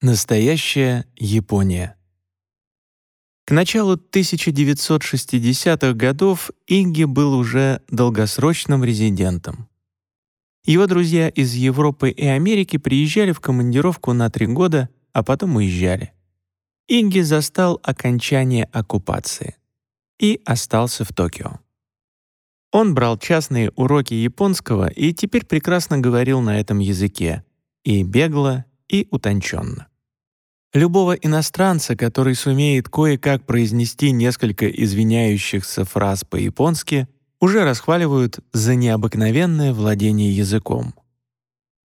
Настоящая Япония. К началу 1960-х годов Инги был уже долгосрочным резидентом. Его друзья из Европы и Америки приезжали в командировку на три года, а потом уезжали. Инги застал окончание оккупации и остался в Токио. Он брал частные уроки японского и теперь прекрасно говорил на этом языке, и бегло, и утонченно. Любого иностранца, который сумеет кое-как произнести несколько извиняющихся фраз по-японски, уже расхваливают за необыкновенное владение языком.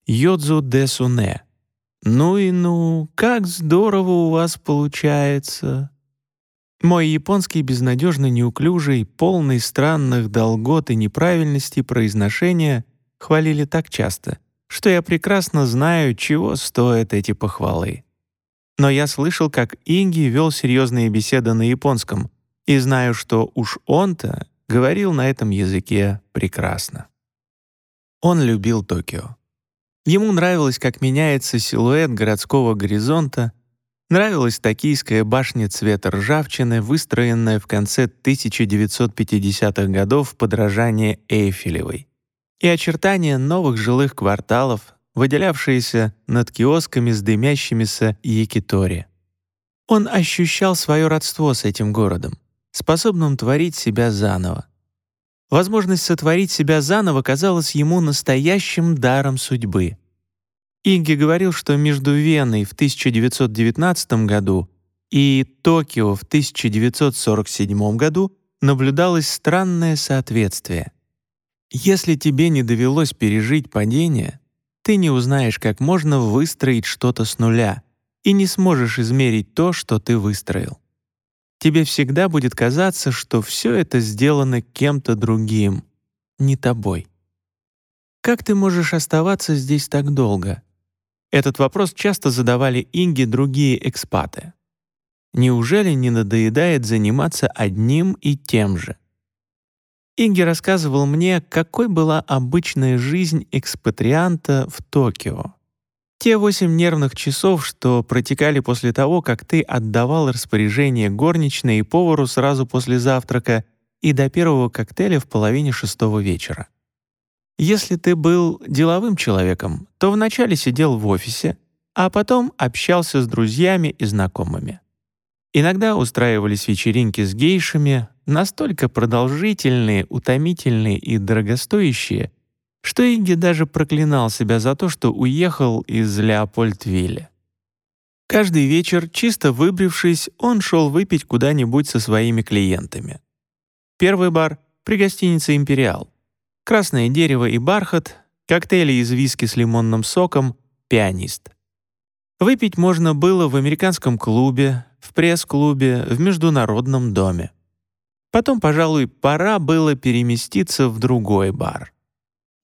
Йодзу де суне. «Ну и ну, как здорово у вас получается!» Мой японский безнадежно неуклюжий, полный странных долгот и неправильностей произношения хвалили так часто, что я прекрасно знаю, чего стоят эти похвалы. Но я слышал, как Инги вел серьезные беседы на японском, и знаю, что уж он-то говорил на этом языке прекрасно. Он любил Токио. Ему нравилось, как меняется силуэт городского горизонта, нравилась токийская башня цвета ржавчины, выстроенная в конце 1950-х годов в подражание Эйфелевой и очертания новых жилых кварталов, выделявшиеся над киосками с дымящимися якитори. Он ощущал свое родство с этим городом, способным творить себя заново. Возможность сотворить себя заново казалась ему настоящим даром судьбы. Инги говорил, что между Веной в 1919 году и Токио в 1947 году наблюдалось странное соответствие — если тебе не довелось пережить падение, ты не узнаешь, как можно выстроить что-то с нуля и не сможешь измерить то, что ты выстроил. Тебе всегда будет казаться, что все это сделано кем-то другим, не тобой. Как ты можешь оставаться здесь так долго? Этот вопрос часто задавали Инге другие экспаты. Неужели не надоедает заниматься одним и тем же? Инги рассказывал мне, какой была обычная жизнь экспатрианта в Токио. Те восемь нервных часов, что протекали после того, как ты отдавал распоряжение горничной и повару сразу после завтрака и до первого коктейля в половине шестого вечера. Если ты был деловым человеком, то вначале сидел в офисе, а потом общался с друзьями и знакомыми. Иногда устраивались вечеринки с гейшами, настолько продолжительные, утомительные и дорогостоящие, что Инги даже проклинал себя за то, что уехал из Леопольдвилля. Каждый вечер, чисто выбрившись, он шел выпить куда-нибудь со своими клиентами. Первый бар — при гостинице «Империал». Красное дерево и бархат, коктейли из виски с лимонным соком, пианист. Выпить можно было в американском клубе, в пресс-клубе, в международном доме. Потом, пожалуй, пора было переместиться в другой бар.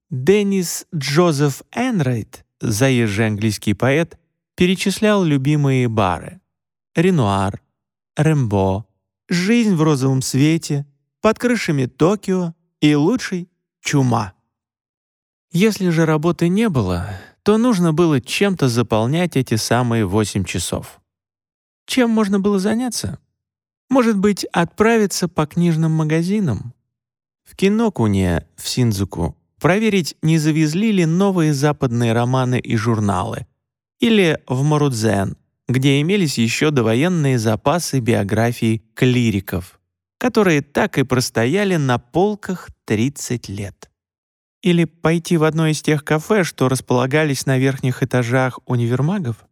Деннис Джозеф Энрайт, заезжий английский поэт, перечислял любимые бары. Ренуар, Рэмбо, «Жизнь в розовом свете», «Под крышами Токио» и лучший «Чума». Если же работы не было, то нужно было чем-то заполнять эти самые восемь часов. Чем можно было заняться? Может быть, отправиться по книжным магазинам? В Кинокуне, в Синдзуку, проверить, не завезли ли новые западные романы и журналы. Или в Марудзен, где имелись еще довоенные запасы биографий клириков, которые так и простояли на полках 30 лет. Или пойти в одно из тех кафе, что располагались на верхних этажах универмагов?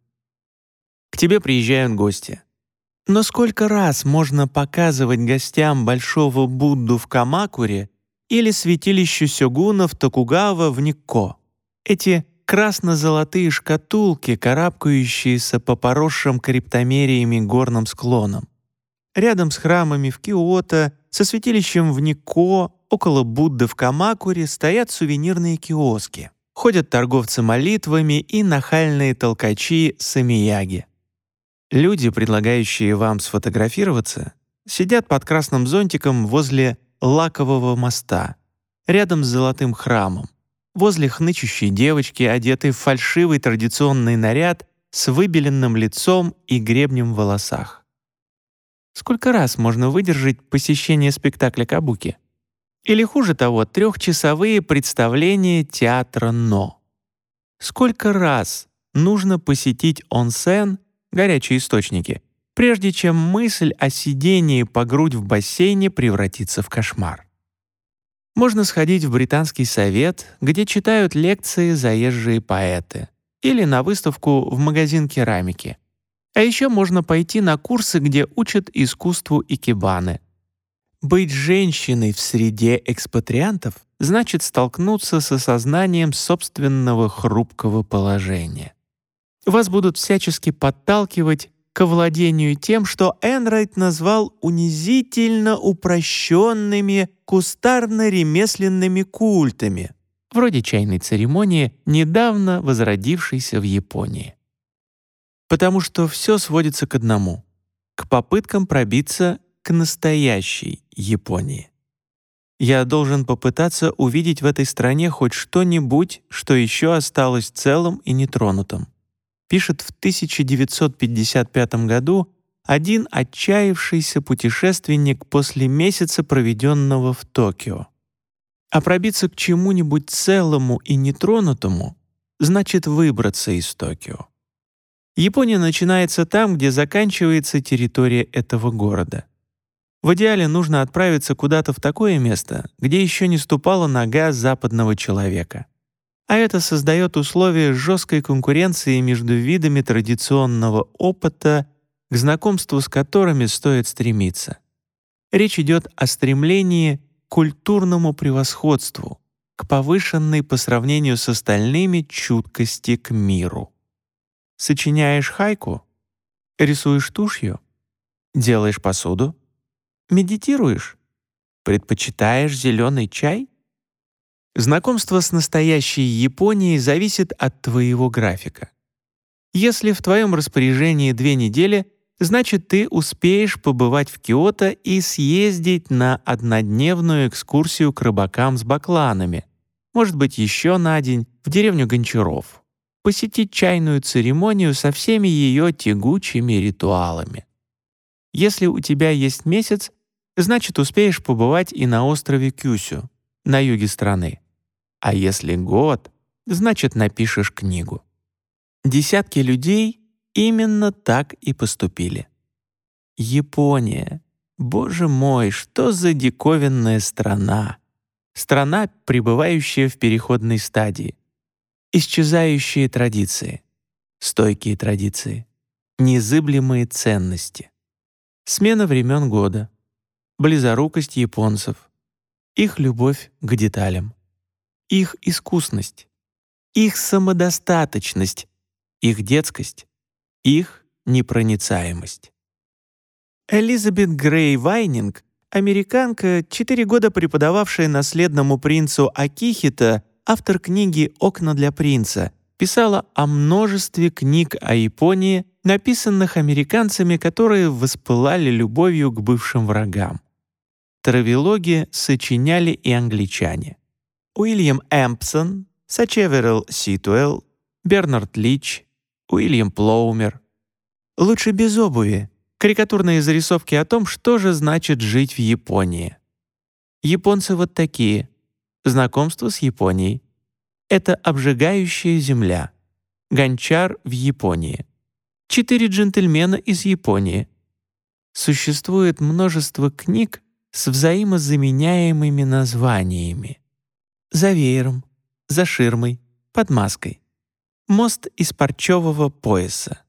Тебе приезжают гости — но сколько раз можно показывать гостям Большого Будду в Камакуре или святилищу Сёгуна в Токугава в Никко? Эти красно-золотые шкатулки, карабкающиеся по поросшим криптомериями горным склонам. Рядом с храмами в Киото, со святилищем в Никко, около Будды в Камакуре стоят сувенирные киоски. Ходят торговцы молитвами и нахальные толкачи самияги. Люди, предлагающие вам сфотографироваться, сидят под красным зонтиком возле лакового моста, рядом с золотым храмом, возле хнычущей девочки, одетой в фальшивый традиционный наряд с выбеленным лицом и гребнем в волосах. Сколько раз можно выдержать посещение спектакля «Кабуки»? Или хуже того, трехчасовые представления театра «Но». Сколько раз нужно посетить онсен, горячие источники, прежде чем мысль о сидении по грудь в бассейне превратится в кошмар? Можно сходить в британский совет, где читают лекции заезжие поэты, или на выставку в магазин керамики. А еще можно пойти на курсы, где учат искусству икебаны — быть женщиной в среде экспатриантов значит столкнуться с осознанием собственного хрупкого положения. Вас будут всячески подталкивать к овладению тем, что Энрайт назвал унизительно упрощенными кустарно-ремесленными культами, вроде чайной церемонии, недавно возродившейся в Японии. Потому что все сводится к одному — к попыткам пробиться к настоящей Японии. Я должен попытаться увидеть в этой стране хоть что-нибудь, что еще осталось целым и нетронутым. Пишет в 1955 году один отчаявшийся путешественник после месяца, проведенного в Токио. А пробиться к чему-нибудь целому и нетронутому значит выбраться из Токио. Япония начинается там, где заканчивается территория этого города. В идеале нужно отправиться куда-то в такое место, где еще не ступала нога западного человека. А это создает условия жесткой конкуренции между видами традиционного опыта, к знакомству с которыми стоит стремиться. Речь идет о стремлении к культурному превосходству, к повышенной по сравнению с остальными чуткости к миру. Сочиняешь хайку? Рисуешь тушью? Делаешь посуду? Медитируешь? Предпочитаешь зеленый чай? Знакомство с настоящей Японией зависит от твоего графика. Если в твоем распоряжении две недели, значит ты успеешь побывать в Киото и съездить на однодневную экскурсию к рыбакам с бакланами, может быть, еще на день в деревню Гончаров, посетить чайную церемонию со всеми ее тягучими ритуалами. Если у тебя есть месяц, значит, успеешь побывать и на острове Кюсю, на юге страны. А если год, значит, напишешь книгу. Десятки людей именно так и поступили. Япония. Боже мой, что за диковинная страна! Страна, пребывающая в переходной стадии. Исчезающие традиции, стойкие традиции, незыблемые ценности. Смена времен года — близорукость японцев, их любовь к деталям, их искусность, их самодостаточность, их детскость, их непроницаемость. Элизабет Грей Вайнинг, американка, четыре года преподававшая наследному принцу Акихита, автор книги «Окна для принца», писала о множестве книг о Японии, написанных американцами, которые воспылали любовью к бывшим врагам. Травилоги сочиняли и англичане. Уильям Эмпсон, Сачеверел Ситуэлл, Бернард Лич, Уильям Плоумер. «Лучше без обуви» — карикатурные зарисовки о том, что же значит жить в Японии. Японцы вот такие. Знакомство с Японией. Это обжигающая земля. Гончар в Японии. Четыре джентльмена из Японии. Существует множество книг, с взаимозаменяемыми названиями. За веером, за ширмой, под маской. Мост из парчевого пояса.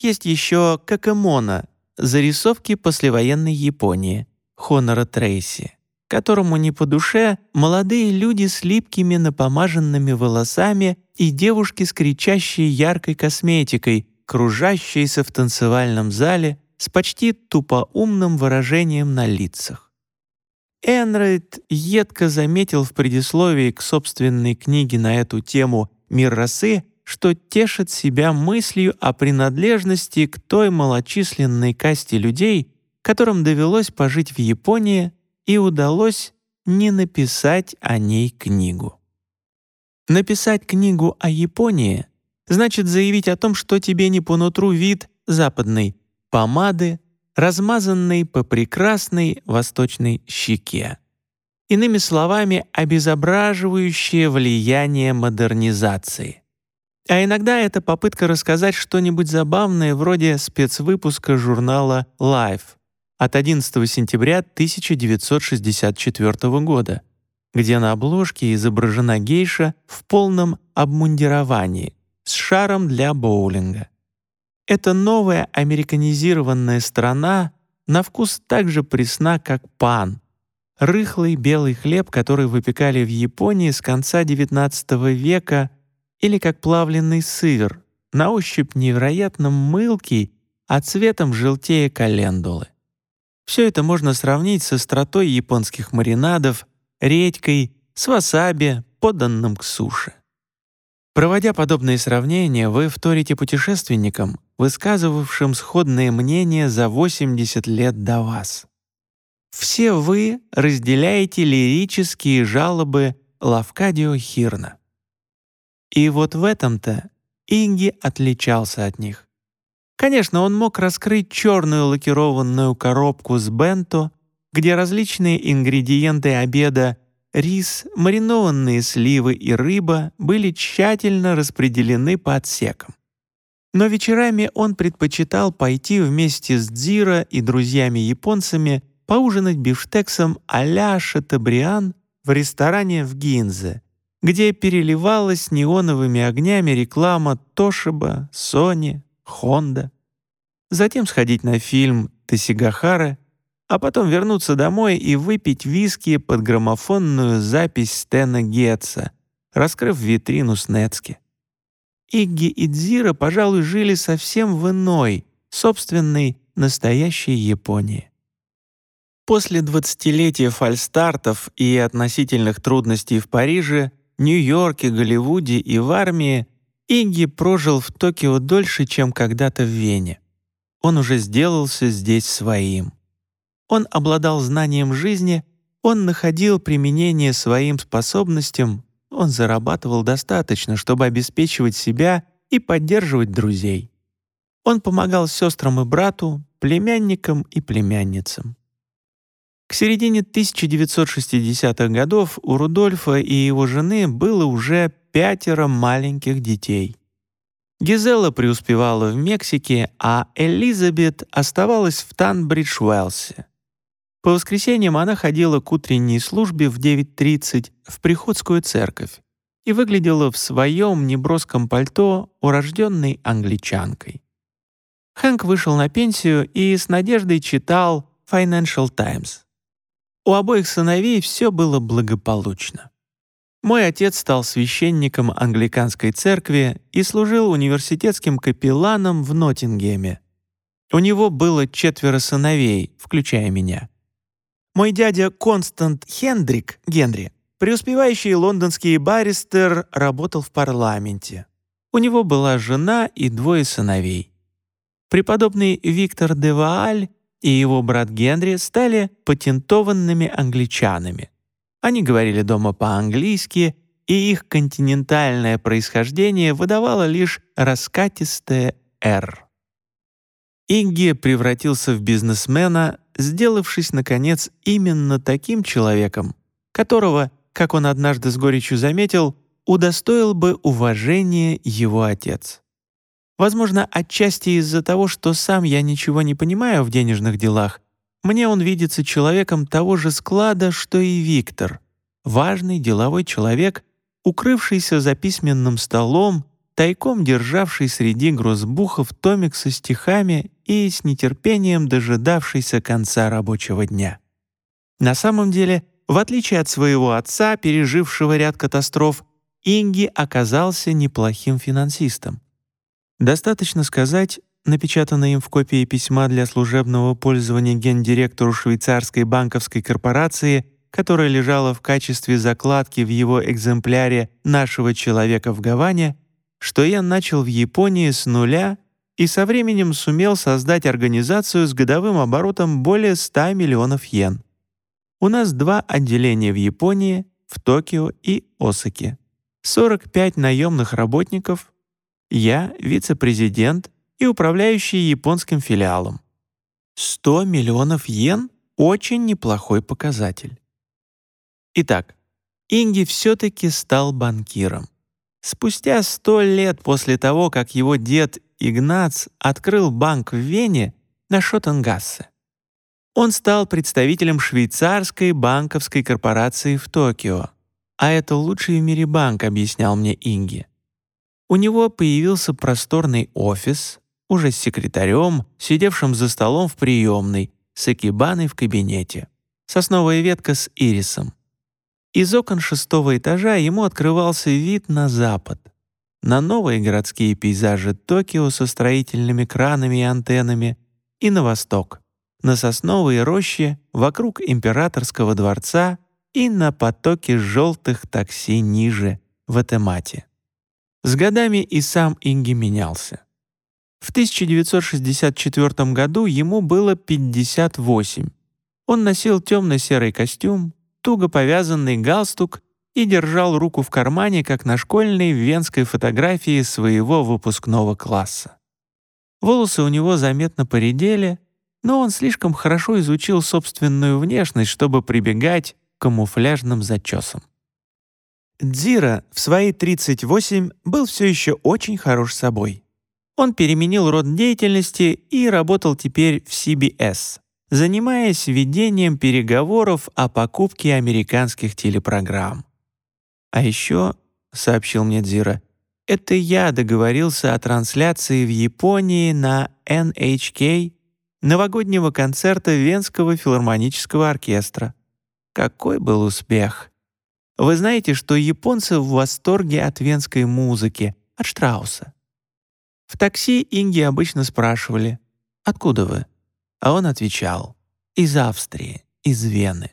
Есть еще Какэмона, зарисовки послевоенной Японии, Хонора Трейси, которому не по душе молодые люди с липкими напомаженными волосами и девушки с кричащей яркой косметикой, кружащиеся в танцевальном зале с почти тупоумным выражением на лицах. Энрайт едко заметил в предисловии к собственной книге на эту тему «Мир расы», что тешит себя мыслью о принадлежности к той малочисленной касте людей, которым довелось пожить в Японии и удалось не написать о ней книгу. Написать книгу о Японии значит заявить о том, что тебе не по нутру вид западной помады, размазанной по прекрасной восточной щеке. Иными словами, обезображивающее влияние модернизации. А иногда это попытка рассказать что-нибудь забавное вроде спецвыпуска журнала Life от 11 сентября 1964 года, где на обложке изображена гейша в полном обмундировании с шаром для боулинга. Эта новая американизированная страна на вкус так же пресна, как пан, рыхлый белый хлеб, который выпекали в Японии с конца XIX века, или как плавленый сыр, на ощупь невероятно мылкий, а цветом желтее календулы. Все это можно сравнить со стратой японских маринадов, редькой, с васаби, поданным к суше. Проводя подобные сравнения, вы вторите путешественникам, высказывавшим сходные мнения за 80 лет до вас. Все вы разделяете лирические жалобы Лавкадио Хирна. И вот в этом-то Инги отличался от них. Конечно, он мог раскрыть черную лакированную коробку с бенто, где различные ингредиенты обеда рис, маринованные сливы и рыба были тщательно распределены по отсекам. Но вечерами он предпочитал пойти вместе с Дзира и друзьями-японцами поужинать бифштексом а-ля Шатабриан в ресторане в Гинзе, где переливалась неоновыми огнями реклама Тошиба, Сони, Хонда. Затем сходить на фильм Тесигахара, а потом вернуться домой и выпить виски под граммофонную запись Стэна Гетца, раскрыв витрину Снецки. Игги и Дзира, пожалуй, жили совсем в иной, собственной, настоящей Японии. После двадцатилетия фальстартов и относительных трудностей в Париже, Нью-Йорке, Голливуде и в армии Игги прожил в Токио дольше, чем когда-то в Вене. Он уже сделался здесь своим. Он обладал знанием жизни, он находил применение своим способностям, он зарабатывал достаточно, чтобы обеспечивать себя и поддерживать друзей. Он помогал сестрам и брату, племянникам и племянницам. К середине 1960-х годов у Рудольфа и его жены было уже пятеро маленьких детей. Гизела преуспевала в Мексике, а Элизабет оставалась в Танбридж-Уэлсе. По воскресеньям она ходила к утренней службе в 9.30 в приходскую церковь и выглядела в своем неброском пальто урожденной англичанкой. Хэнк вышел на пенсию и с надеждой читал Financial Times. У обоих сыновей все было благополучно. Мой отец стал священником англиканской церкви и служил университетским капелланом в Ноттингеме. У него было четверо сыновей, включая меня. Мой дядя Констант Хендрик, Генри, преуспевающий лондонский баристер, работал в парламенте. У него была жена и двое сыновей. Преподобный Виктор де Вааль и его брат Генри стали патентованными англичанами. Они говорили дома по-английски, и их континентальное происхождение выдавало лишь раскатистое «Р». Игги превратился в бизнесмена, сделавшись, наконец, именно таким человеком, которого, как он однажды с горечью заметил, удостоил бы уважения его отец. Возможно, отчасти из-за того, что сам я ничего не понимаю в денежных делах, мне он видится человеком того же склада, что и Виктор. Важный деловой человек, укрывшийся за письменным столом, тайком державший среди грозбухов томик со стихами и с нетерпением дожидавшийся конца рабочего дня. На самом деле, в отличие от своего отца, пережившего ряд катастроф, Инги оказался неплохим финансистом. Достаточно сказать, напечатанное им в копии письма для служебного пользования гендиректору швейцарской банковской корпорации, которая лежала в качестве закладки в его экземпляре нашего человека в Гаване, что я начал в Японии с нуля и со временем сумел создать организацию с годовым оборотом более 100 миллионов йен. У нас два отделения в Японии, в Токио и Осаке. 45 наемных работников, Я вице-президент и управляющий японским филиалом. 100 миллионов йен — очень неплохой показатель. Итак, Инги все-таки стал банкиром. Спустя сто лет после того, как его дед Игнац открыл банк в Вене на Шотенгассе, он стал представителем швейцарской банковской корпорации в Токио. А это лучший в мире банк, объяснял мне Инги. У него появился просторный офис, уже с секретарем, сидевшим за столом в приемной, с экибаной в кабинете, сосновая ветка с ирисом. Из окон шестого этажа ему открывался вид на запад, на новые городские пейзажи Токио со строительными кранами и антеннами, и на восток, на сосновые рощи вокруг императорского дворца и на потоки желтых такси ниже, в Этемате. С годами и сам Инги менялся. В 1964 году ему было 58. Он носил темно-серый костюм, туго повязанный галстук и держал руку в кармане, как на школьной венской фотографии своего выпускного класса. Волосы у него заметно поредели, но он слишком хорошо изучил собственную внешность, чтобы прибегать к камуфляжным зачесам. Дзира в свои 38 был все еще очень хорош собой. Он переменил род деятельности и работал теперь в CBS, занимаясь ведением переговоров о покупке американских телепрограмм. А еще, сообщил мне Дзира, это я договорился о трансляции в Японии на NHK новогоднего концерта Венского филармонического оркестра. Какой был успех! Вы знаете, что японцы в восторге от венской музыки, от Штрауса. В такси Инги обычно спрашивали «Откуда вы?» А он отвечал «Из Австрии, из Вены».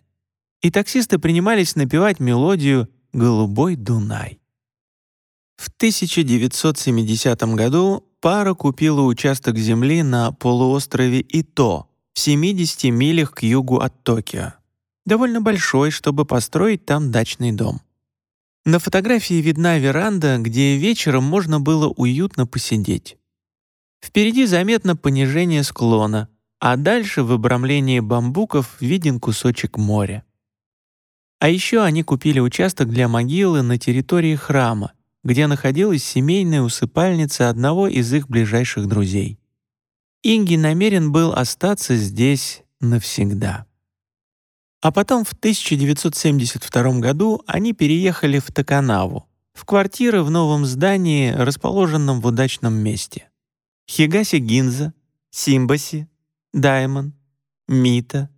И таксисты принимались напевать мелодию «Голубой Дунай». В 1970 году пара купила участок земли на полуострове Ито в 70 милях к югу от Токио. Довольно большой, чтобы построить там дачный дом. На фотографии видна веранда, где вечером можно было уютно посидеть. Впереди заметно понижение склона, а дальше в обрамлении бамбуков виден кусочек моря. А еще они купили участок для могилы на территории храма, где находилась семейная усыпальница одного из их ближайших друзей. Инги намерен был остаться здесь навсегда. А потом в 1972 году они переехали в Таканаву, в квартиры в новом здании, расположенном в удачном месте. Хигаси Гинза, Симбаси, Даймон, Мита.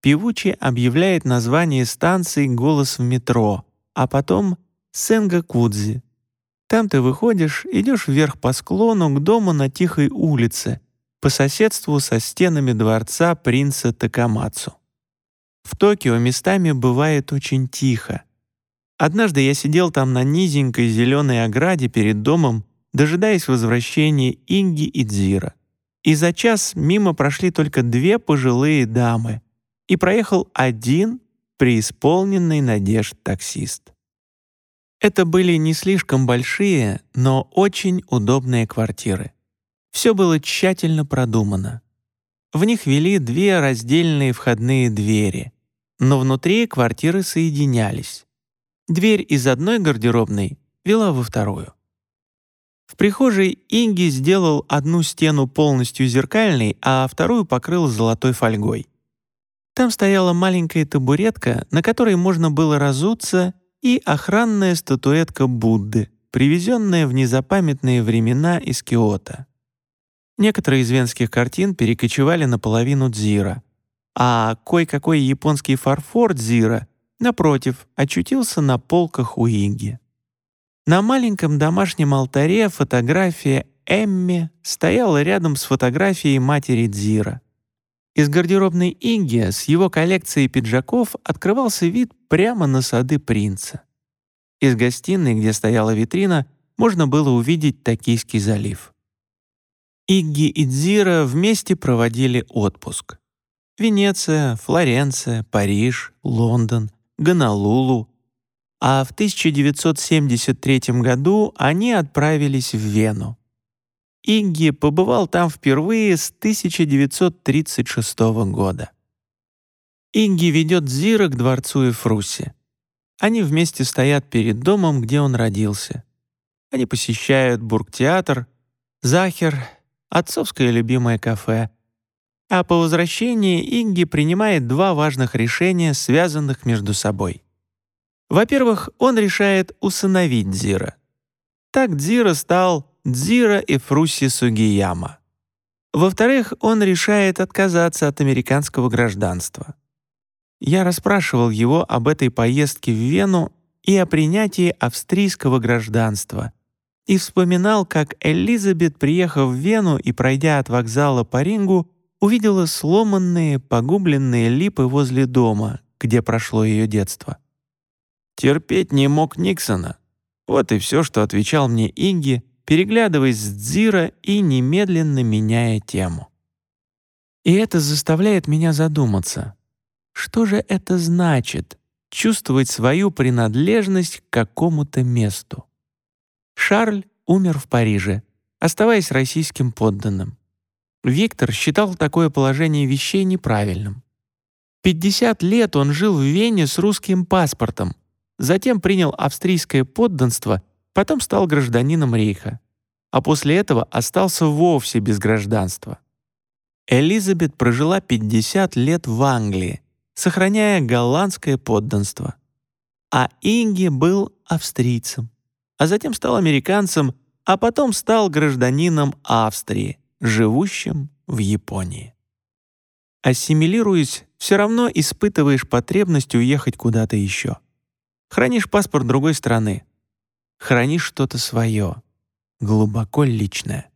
Певучий объявляет название станции «Голос в метро», а потом Сенгакудзи. Там ты выходишь, идешь вверх по склону к дому на тихой улице, по соседству со стенами дворца принца Такамацу. В Токио местами бывает очень тихо. Однажды я сидел там на низенькой зеленой ограде перед домом, дожидаясь возвращения Инги и Дзира. И за час мимо прошли только две пожилые дамы, и проехал один преисполненный надежд таксист. Это были не слишком большие, но очень удобные квартиры. Все было тщательно продумано. В них вели две раздельные входные двери, но внутри квартиры соединялись. Дверь из одной гардеробной вела во вторую. В прихожей Инги сделал одну стену полностью зеркальной, а вторую покрыл золотой фольгой. Там стояла маленькая табуретка, на которой можно было разуться, и охранная статуэтка Будды, привезенная в незапамятные времена из Киота. Некоторые из венских картин перекочевали наполовину дзира, а кой-какой японский фарфор дзира, напротив, очутился на полках у Инги. На маленьком домашнем алтаре фотография Эмми стояла рядом с фотографией матери Дзира. Из гардеробной Инги с его коллекцией пиджаков открывался вид прямо на сады принца. Из гостиной, где стояла витрина, можно было увидеть Токийский залив. Игги и Дзира вместе проводили отпуск. Венеция, Флоренция, Париж, Лондон, Гонолулу. А в 1973 году они отправились в Вену, Игги побывал там впервые с 1936 года. Игги ведет Зира к дворцу Эфруси. Они вместе стоят перед домом, где он родился. Они посещают Бургтеатр, Захер, отцовское любимое кафе. А по возвращении Игги принимает два важных решения, связанных между собой. Во-первых, он решает усыновить Дзира. Так Дзира стал Дзира Эфруси Сугияма. Во-вторых, он решает отказаться от американского гражданства. Я расспрашивал его об этой поездке в Вену и о принятии австрийского гражданства и вспоминал, как Элизабет, приехав в Вену и пройдя от вокзала по рингу, увидела сломанные, погубленные липы возле дома, где прошло ее детство. Терпеть не мог Никсона. Вот и все, что отвечал мне Инги, переглядываясь с Дзира и немедленно меняя тему. И это заставляет меня задуматься. Что же это значит — чувствовать свою принадлежность к какому-то месту? Шарль умер в Париже, оставаясь российским подданным. Виктор считал такое положение вещей неправильным. 50 лет он жил в Вене с русским паспортом, затем принял австрийское подданство, потом стал гражданином Рейха а после этого остался вовсе без гражданства. Элизабет прожила 50 лет в Англии, сохраняя голландское подданство. А Инги был австрийцем, а затем стал американцем, а потом стал гражданином Австрии, живущим в Японии. Ассимилируясь, все равно испытываешь потребность уехать куда-то еще. Хранишь паспорт другой страны. Хранишь что-то свое, глубоко личное.